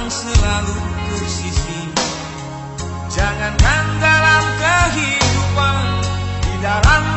yang selalu sisi, Jangankan dalam kehidupan Di dalam